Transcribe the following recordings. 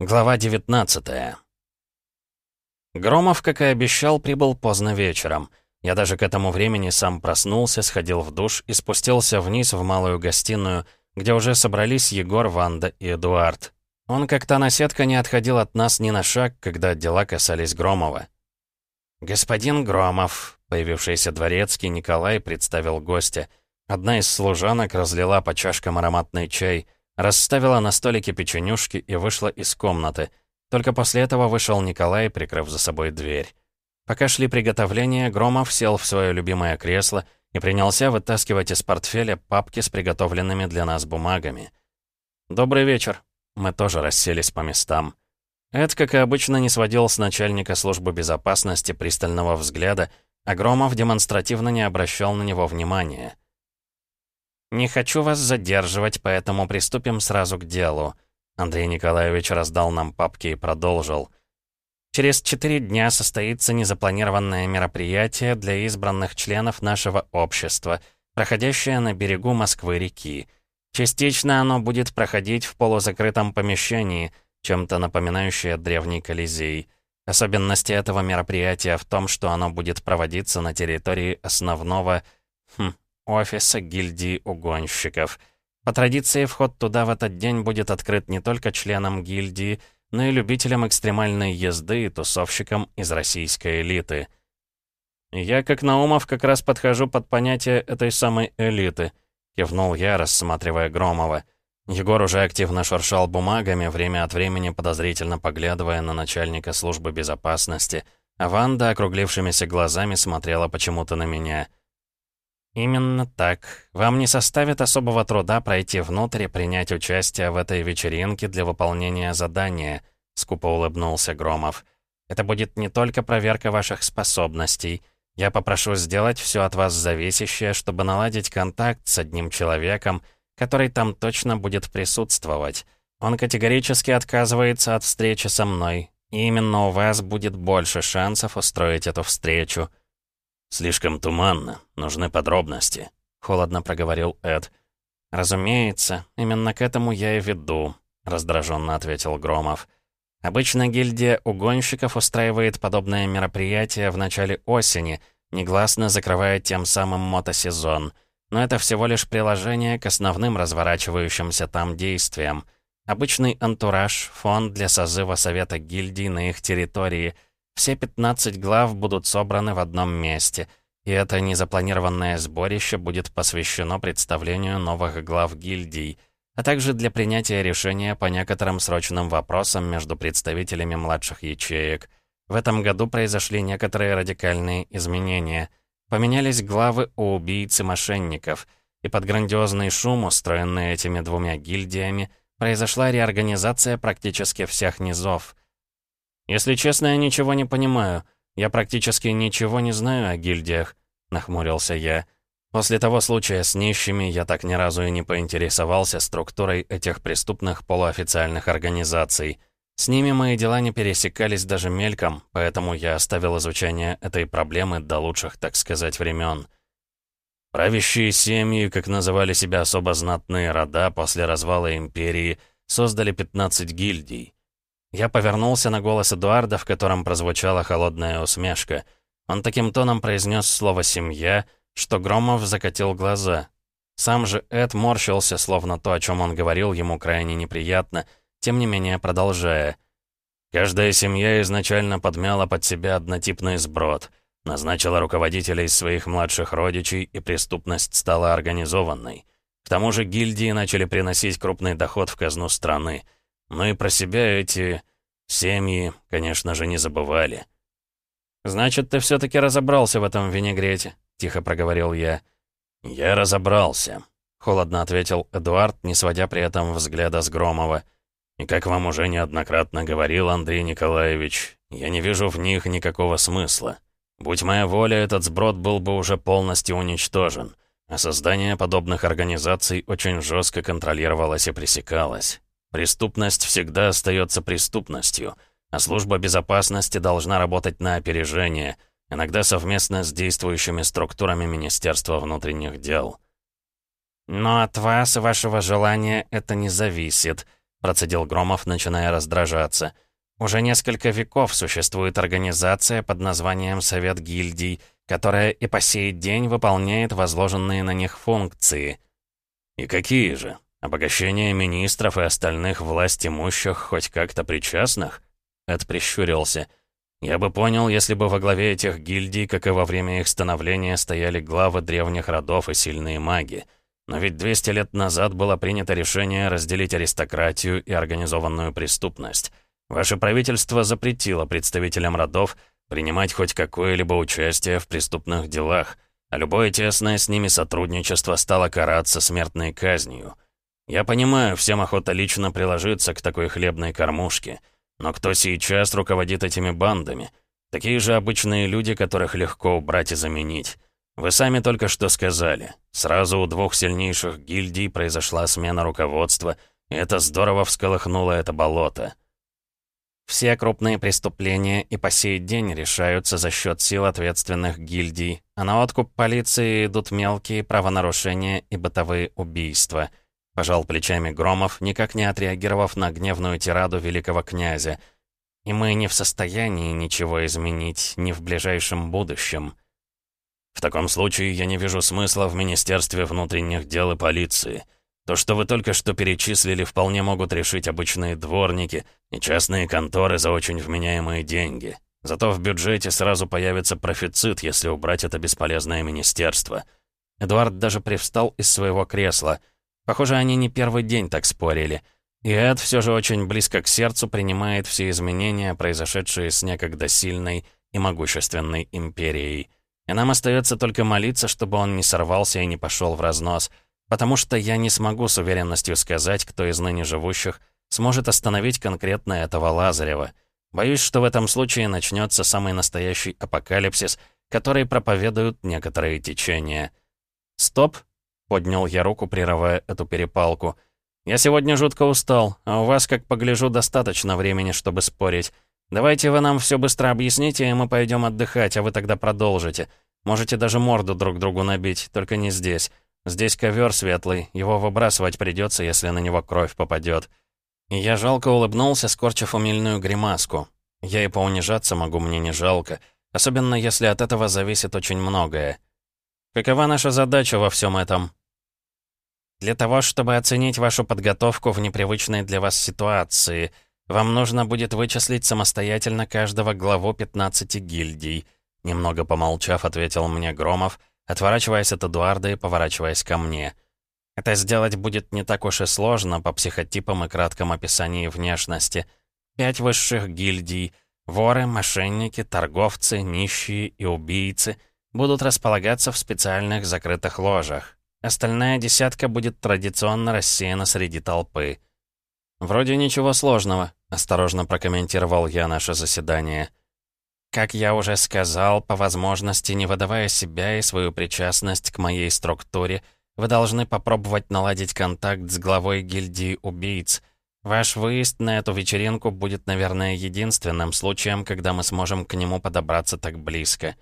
Глава 19 Громов, как и обещал, прибыл поздно вечером. Я даже к этому времени сам проснулся, сходил в душ и спустился вниз в малую гостиную, где уже собрались Егор, Ванда и Эдуард. Он как-то наседка не отходил от нас ни на шаг, когда дела касались Громова. «Господин Громов», появившийся дворецкий Николай представил гостя. Одна из служанок разлила по чашкам ароматный чай — Расставила на столике печенюшки и вышла из комнаты. Только после этого вышел Николай, прикрыв за собой дверь. Пока шли приготовления, Громов сел в свое любимое кресло и принялся вытаскивать из портфеля папки с приготовленными для нас бумагами. «Добрый вечер». Мы тоже расселись по местам. Эд, как и обычно, не сводил с начальника службы безопасности пристального взгляда, а Громов демонстративно не обращал на него внимания. «Не хочу вас задерживать, поэтому приступим сразу к делу». Андрей Николаевич раздал нам папки и продолжил. «Через четыре дня состоится незапланированное мероприятие для избранных членов нашего общества, проходящее на берегу Москвы-реки. Частично оно будет проходить в полузакрытом помещении, чем-то напоминающее древний Колизей. Особенности этого мероприятия в том, что оно будет проводиться на территории основного... Хм, офиса гильдии угонщиков. По традиции, вход туда в этот день будет открыт не только членам гильдии, но и любителям экстремальной езды и тусовщикам из российской элиты. «Я, как Наумов, как раз подхожу под понятие этой самой элиты», — кивнул я, рассматривая Громова. Егор уже активно шуршал бумагами, время от времени подозрительно поглядывая на начальника службы безопасности, а Ванда округлившимися глазами смотрела почему-то на меня — «Именно так. Вам не составит особого труда пройти внутрь и принять участие в этой вечеринке для выполнения задания», — скупо улыбнулся Громов. «Это будет не только проверка ваших способностей. Я попрошу сделать все от вас зависящее, чтобы наладить контакт с одним человеком, который там точно будет присутствовать. Он категорически отказывается от встречи со мной, и именно у вас будет больше шансов устроить эту встречу». «Слишком туманно. Нужны подробности», — холодно проговорил Эд. «Разумеется, именно к этому я и веду», — раздраженно ответил Громов. «Обычно гильдия угонщиков устраивает подобное мероприятие в начале осени, негласно закрывая тем самым мотосезон. Но это всего лишь приложение к основным разворачивающимся там действиям. Обычный антураж, фон для созыва совета гильдий на их территории — все 15 глав будут собраны в одном месте, и это незапланированное сборище будет посвящено представлению новых глав гильдий, а также для принятия решения по некоторым срочным вопросам между представителями младших ячеек. В этом году произошли некоторые радикальные изменения. Поменялись главы у убийц и мошенников, и под грандиозный шум, устроенный этими двумя гильдиями, произошла реорганизация практически всех низов — «Если честно, я ничего не понимаю. Я практически ничего не знаю о гильдиях», — нахмурился я. После того случая с нищими я так ни разу и не поинтересовался структурой этих преступных полуофициальных организаций. С ними мои дела не пересекались даже мельком, поэтому я оставил изучение этой проблемы до лучших, так сказать, времен. Правящие семьи, как называли себя особо знатные рода после развала империи, создали 15 гильдий. Я повернулся на голос Эдуарда, в котором прозвучала холодная усмешка. Он таким тоном произнес слово «семья», что Громов закатил глаза. Сам же Эд морщился, словно то, о чем он говорил, ему крайне неприятно, тем не менее продолжая. «Каждая семья изначально подмяла под себя однотипный сброд, назначила руководителей своих младших родичей, и преступность стала организованной. К тому же гильдии начали приносить крупный доход в казну страны — ну и про себя эти семьи, конечно же, не забывали. «Значит, ты все-таки разобрался в этом винегрете», — тихо проговорил я. «Я разобрался», — холодно ответил Эдуард, не сводя при этом взгляда с Громова. «И как вам уже неоднократно говорил Андрей Николаевич, я не вижу в них никакого смысла. Будь моя воля, этот сброд был бы уже полностью уничтожен, а создание подобных организаций очень жестко контролировалось и пресекалось. Преступность всегда остается преступностью, а служба безопасности должна работать на опережение, иногда совместно с действующими структурами Министерства внутренних дел. «Но от вас и вашего желания это не зависит», — процедил Громов, начиная раздражаться. «Уже несколько веков существует организация под названием Совет гильдий, которая и по сей день выполняет возложенные на них функции». «И какие же? Обогащение министров и остальных власть имущих хоть как-то причастных?» Эд прищурился. «Я бы понял, если бы во главе этих гильдий, как и во время их становления, стояли главы древних родов и сильные маги». Но ведь 200 лет назад было принято решение разделить аристократию и организованную преступность. Ваше правительство запретило представителям родов принимать хоть какое-либо участие в преступных делах, а любое тесное с ними сотрудничество стало караться смертной казнью. Я понимаю, всем охота лично приложиться к такой хлебной кормушке, но кто сейчас руководит этими бандами? Такие же обычные люди, которых легко убрать и заменить. Вы сами только что сказали. Сразу у двух сильнейших гильдий произошла смена руководства, и это здорово всколыхнуло это болото. Все крупные преступления и по сей день решаются за счет сил ответственных гильдий, а на откуп полиции идут мелкие правонарушения и бытовые убийства. Пожал плечами Громов, никак не отреагировав на гневную тираду великого князя. И мы не в состоянии ничего изменить, ни в ближайшем будущем. В таком случае я не вижу смысла в Министерстве внутренних дел и полиции. То, что вы только что перечислили, вполне могут решить обычные дворники и частные конторы за очень вменяемые деньги. Зато в бюджете сразу появится профицит, если убрать это бесполезное министерство. Эдуард даже привстал из своего кресла. Похоже, они не первый день так спорили. И Эд все же очень близко к сердцу принимает все изменения, произошедшие с некогда сильной и могущественной империей. И нам остается только молиться, чтобы он не сорвался и не пошел в разнос, потому что я не смогу с уверенностью сказать, кто из ныне живущих сможет остановить конкретно этого Лазарева. Боюсь, что в этом случае начнется самый настоящий апокалипсис, который проповедуют некоторые течения. «Стоп!» — поднял я руку, прерывая эту перепалку. «Я сегодня жутко устал, а у вас, как погляжу, достаточно времени, чтобы спорить. «Давайте вы нам все быстро объясните, и мы пойдем отдыхать, а вы тогда продолжите. Можете даже морду друг другу набить, только не здесь. Здесь ковер светлый, его выбрасывать придется, если на него кровь попадет». Я жалко улыбнулся, скорчив умильную гримаску. Я и поунижаться могу, мне не жалко. Особенно, если от этого зависит очень многое. Какова наша задача во всем этом? Для того, чтобы оценить вашу подготовку в непривычной для вас ситуации — вам нужно будет вычислить самостоятельно каждого главу 15 гильдий», немного помолчав, ответил мне Громов, отворачиваясь от Эдуарда и поворачиваясь ко мне. «Это сделать будет не так уж и сложно по психотипам и кратком описании внешности. Пять высших гильдий — воры, мошенники, торговцы, нищие и убийцы — будут располагаться в специальных закрытых ложах. Остальная десятка будет традиционно рассеяна среди толпы». «Вроде ничего сложного», — осторожно прокомментировал я наше заседание. «Как я уже сказал, по возможности, не выдавая себя и свою причастность к моей структуре, вы должны попробовать наладить контакт с главой гильдии убийц. Ваш выезд на эту вечеринку будет, наверное, единственным случаем, когда мы сможем к нему подобраться так близко».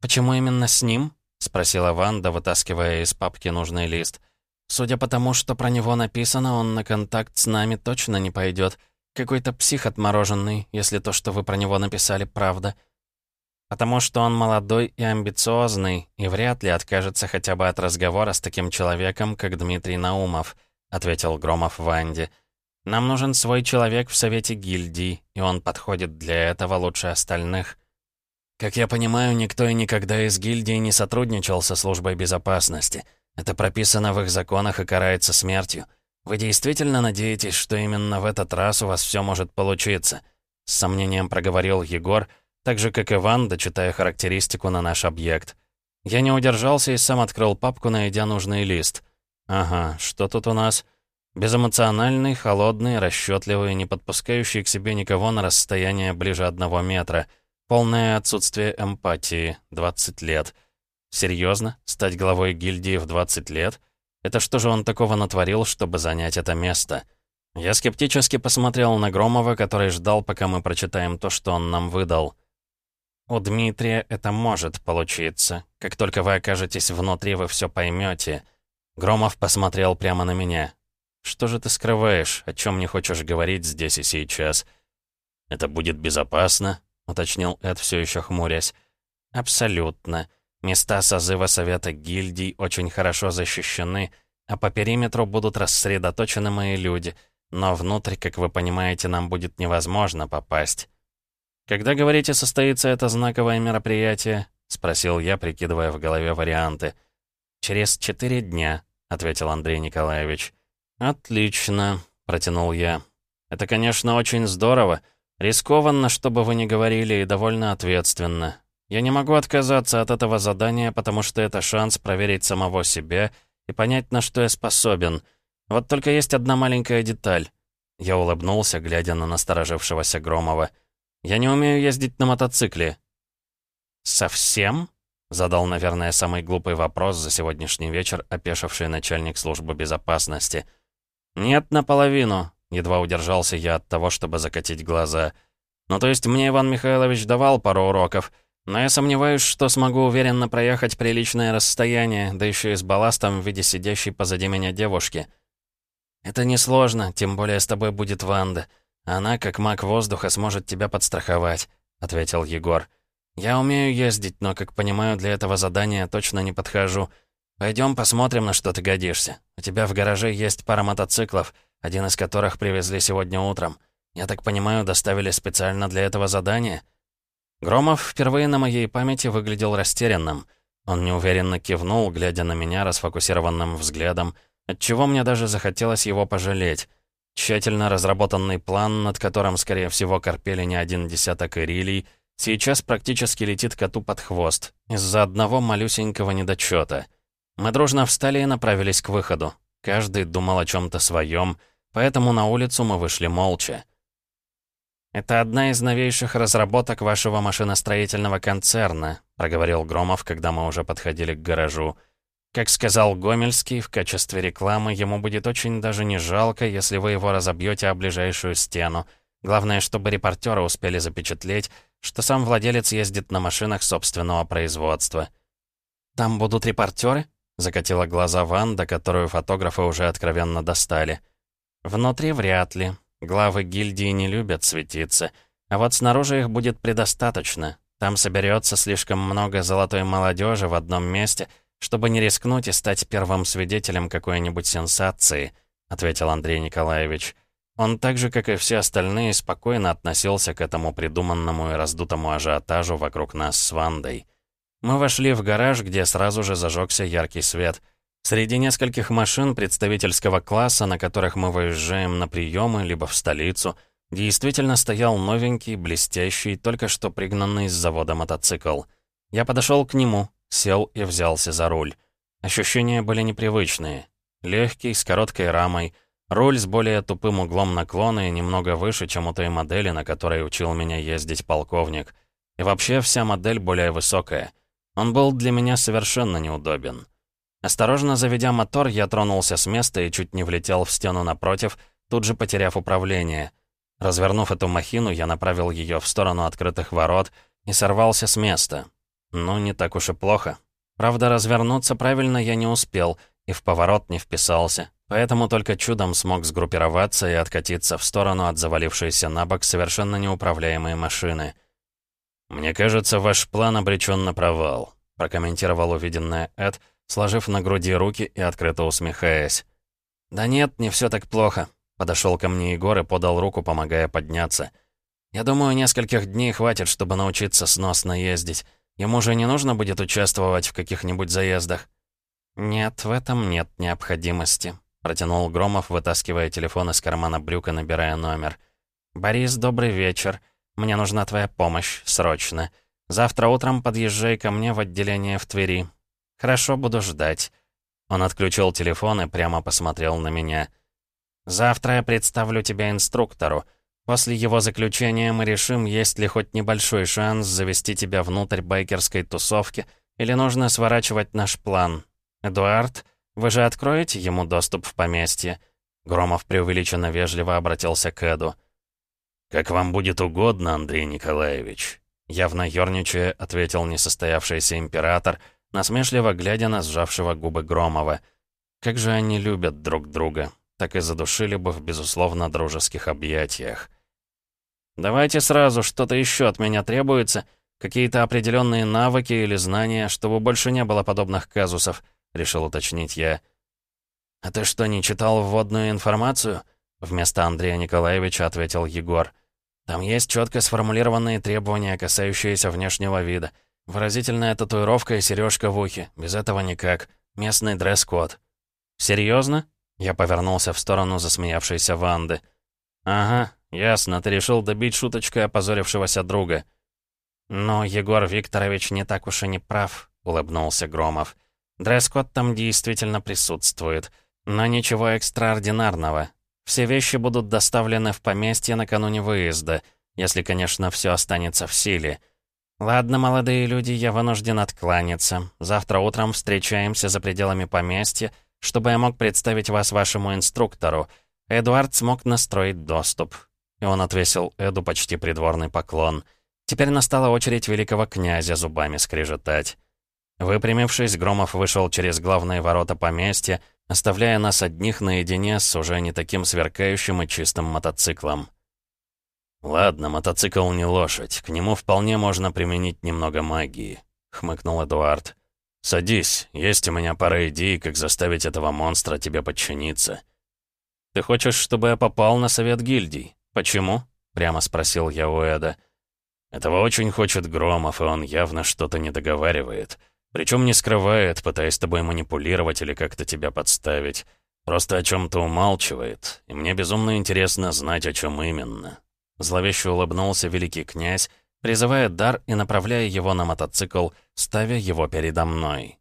«Почему именно с ним?» — спросила Ванда, вытаскивая из папки нужный лист. «Судя по тому, что про него написано, он на контакт с нами точно не пойдет. Какой-то псих отмороженный, если то, что вы про него написали, правда. Потому что он молодой и амбициозный, и вряд ли откажется хотя бы от разговора с таким человеком, как Дмитрий Наумов», — ответил Громов Ванде. «Нам нужен свой человек в Совете гильдий, и он подходит для этого лучше остальных». «Как я понимаю, никто и никогда из гильдии не сотрудничал со службой безопасности. Это прописано в их законах и карается смертью. «Вы действительно надеетесь, что именно в этот раз у вас все может получиться?» С сомнением проговорил Егор, так же, как и Ван, дочитая характеристику на наш объект. Я не удержался и сам открыл папку, найдя нужный лист. «Ага, что тут у нас?» Безэмоциональный, холодный, расчетливый, не подпускающий к себе никого на расстояние ближе одного метра. Полное отсутствие эмпатии. 20 лет. Серьезно? Стать главой гильдии в 20 лет? Это что же он такого натворил, чтобы занять это место? Я скептически посмотрел на Громова, который ждал, пока мы прочитаем то, что он нам выдал. «У Дмитрия это может получиться. Как только вы окажетесь внутри, вы все поймете. Громов посмотрел прямо на меня. Что же ты скрываешь, о чем не хочешь говорить здесь и сейчас?» «Это будет безопасно?» — уточнил Эд, все еще хмурясь. «Абсолютно. Места созыва Совета Гильдий очень хорошо защищены, а по периметру будут рассредоточены мои люди, но внутрь, как вы понимаете, нам будет невозможно попасть». «Когда, говорите, состоится это знаковое мероприятие?» — спросил я, прикидывая в голове варианты. «Через четыре дня», — ответил Андрей Николаевич. «Отлично», — протянул я. «Это, конечно, очень здорово. Рискованно, чтобы вы не говорили, и довольно ответственно. Я не могу отказаться от этого задания, потому что это шанс проверить самого себя и понять, на что я способен. Вот только есть одна маленькая деталь». Я улыбнулся, глядя на насторожившегося Громова. «Я не умею ездить на мотоцикле». «Совсем?» — задал, наверное, самый глупый вопрос за сегодняшний вечер опешивший начальник службы безопасности. «Нет, наполовину», — едва удержался я от того, чтобы закатить глаза. «Ну, то есть мне Иван Михайлович давал пару уроков, но я сомневаюсь, что смогу уверенно проехать приличное расстояние, да еще и с балластом в виде сидящей позади меня девушки». «Это несложно, тем более с тобой будет Ванда. Она, как маг воздуха, сможет тебя подстраховать», — ответил Егор. «Я умею ездить, но, как понимаю, для этого задания точно не подхожу. Пойдем посмотрим, на что ты годишься. У тебя в гараже есть пара мотоциклов, один из которых привезли сегодня утром. Я так понимаю, доставили специально для этого задания?» Громов впервые на моей памяти выглядел растерянным. Он неуверенно кивнул, глядя на меня расфокусированным взглядом, отчего мне даже захотелось его пожалеть. Тщательно разработанный план, над которым, скорее всего, корпели не один десяток ирилий, Сейчас практически летит коту под хвост, из-за одного малюсенького недочета. Мы дружно встали и направились к выходу. Каждый думал о чем-то своем, поэтому на улицу мы вышли молча. «Это одна из новейших разработок вашего машиностроительного концерна», проговорил Громов, когда мы уже подходили к гаражу. «Как сказал Гомельский, в качестве рекламы ему будет очень даже не жалко, если вы его разобьете о ближайшую стену. Главное, чтобы репортеры успели запечатлеть, что сам владелец ездит на машинах собственного производства. «Там будут репортеры?» — закатила глаза Ванда, которую фотографы уже откровенно достали. «Внутри вряд ли. Главы гильдии не любят светиться. А вот снаружи их будет предостаточно. Там соберется слишком много золотой молодежи в одном месте, чтобы не рискнуть и стать первым свидетелем какой-нибудь сенсации», — ответил Андрей Николаевич. Он так же, как и все остальные, спокойно относился к этому придуманному и раздутому ажиотажу вокруг нас с Вандой. Мы вошли в гараж, где сразу же зажегся яркий свет. Среди нескольких машин представительского класса, на которых мы выезжаем на приемы, либо в столицу, действительно стоял новенький, блестящий, только что пригнанный с завода мотоцикл. Я подошел к нему, сел и взялся за руль. Ощущения были непривычные. Легкий, с короткой рамой — Руль с более тупым углом наклона и немного выше, чем у той модели, на которой учил меня ездить полковник. И вообще вся модель более высокая. Он был для меня совершенно неудобен. Осторожно заведя мотор, я тронулся с места и чуть не влетел в стену напротив, тут же потеряв управление. Развернув эту махину, я направил ее в сторону открытых ворот и сорвался с места. Ну, не так уж и плохо. Правда, развернуться правильно я не успел и в поворот не вписался. Поэтому только чудом смог сгруппироваться и откатиться в сторону от завалившейся на бок совершенно неуправляемой машины. «Мне кажется, ваш план обречен на провал», — прокомментировал увиденное Эд, сложив на груди руки и открыто усмехаясь. «Да нет, не все так плохо», — подошел ко мне Егор и подал руку, помогая подняться. «Я думаю, нескольких дней хватит, чтобы научиться сносно ездить. Ему же не нужно будет участвовать в каких-нибудь заездах». «Нет, в этом нет необходимости», Протянул Громов, вытаскивая телефон из кармана брюка, набирая номер. «Борис, добрый вечер. Мне нужна твоя помощь, срочно. Завтра утром подъезжай ко мне в отделение в Твери. Хорошо, буду ждать». Он отключил телефон и прямо посмотрел на меня. «Завтра я представлю тебя инструктору. После его заключения мы решим, есть ли хоть небольшой шанс завести тебя внутрь байкерской тусовки, или нужно сворачивать наш план. Эдуард...» Вы же откроете ему доступ в поместье?» Громов преувеличенно вежливо обратился к Эду. «Как вам будет угодно, Андрей Николаевич», явно ерничая, ответил несостоявшийся император, насмешливо глядя на сжавшего губы Громова. «Как же они любят друг друга. так и задушили бы в, безусловно, дружеских объятиях. «Давайте сразу, что-то еще от меня требуется, какие-то определенные навыки или знания, чтобы больше не было подобных казусов», — решил уточнить я. «А ты что, не читал вводную информацию?» Вместо Андрея Николаевича ответил Егор. «Там есть четко сформулированные требования, касающиеся внешнего вида. Выразительная татуировка и сережка в ухе. Без этого никак. Местный дресс-код». «Серьезно?» Я повернулся в сторону засмеявшейся Ванды. «Ага, ясно, ты решил добить шуточкой опозорившегося друга». «Но Егор Викторович не так уж и не прав», — улыбнулся Громов. «Дресс-код там действительно присутствует, но ничего экстраординарного. Все вещи будут доставлены в поместье накануне выезда, если, конечно, все останется в силе. Ладно, молодые люди, я вынужден откланяться. Завтра утром встречаемся за пределами поместья, чтобы я мог представить вас вашему инструктору. Эдуард смог настроить доступ». И он отвесил Эду почти придворный поклон. Теперь настала очередь великого князя зубами скрежетать. Выпрямившись, Громов вышел через главные ворота поместья, оставляя нас одних наедине с уже не таким сверкающим и чистым мотоциклом. «Ладно, мотоцикл не лошадь, к нему вполне можно применить немного магии», — хмыкнул Эдуард. «Садись, есть у меня пара идей, как заставить этого монстра тебе подчиниться». «Ты хочешь, чтобы я попал на совет гильдий? Почему?» — прямо спросил я у Эда. «Этого очень хочет Громов, и он явно что-то не договаривает. Причем не скрывает, пытаясь тобой манипулировать или как-то тебя подставить. Просто о чем-то умалчивает, и мне безумно интересно знать, о чем именно». Зловеще улыбнулся великий князь, призывая дар и направляя его на мотоцикл, ставя его передо мной.